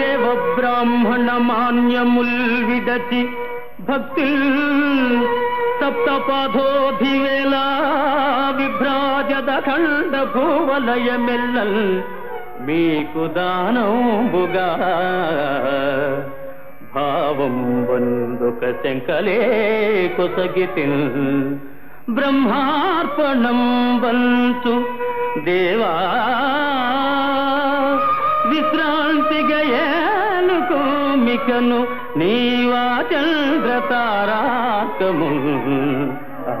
దేవ బ్రాహ్మణ మాన్యముల్ విడచి భక్తి సప్తపాధోధివేళ విభ్రాజద ఖండ భూవలయమెల్లల్ మీకు దానంబుగా భావం బందుక శంకలే కొసగితి బ్రహ్మార్పణం బంతు దేవా ఏలుకోమికను నీవా చంద్ర తారాకము ఆ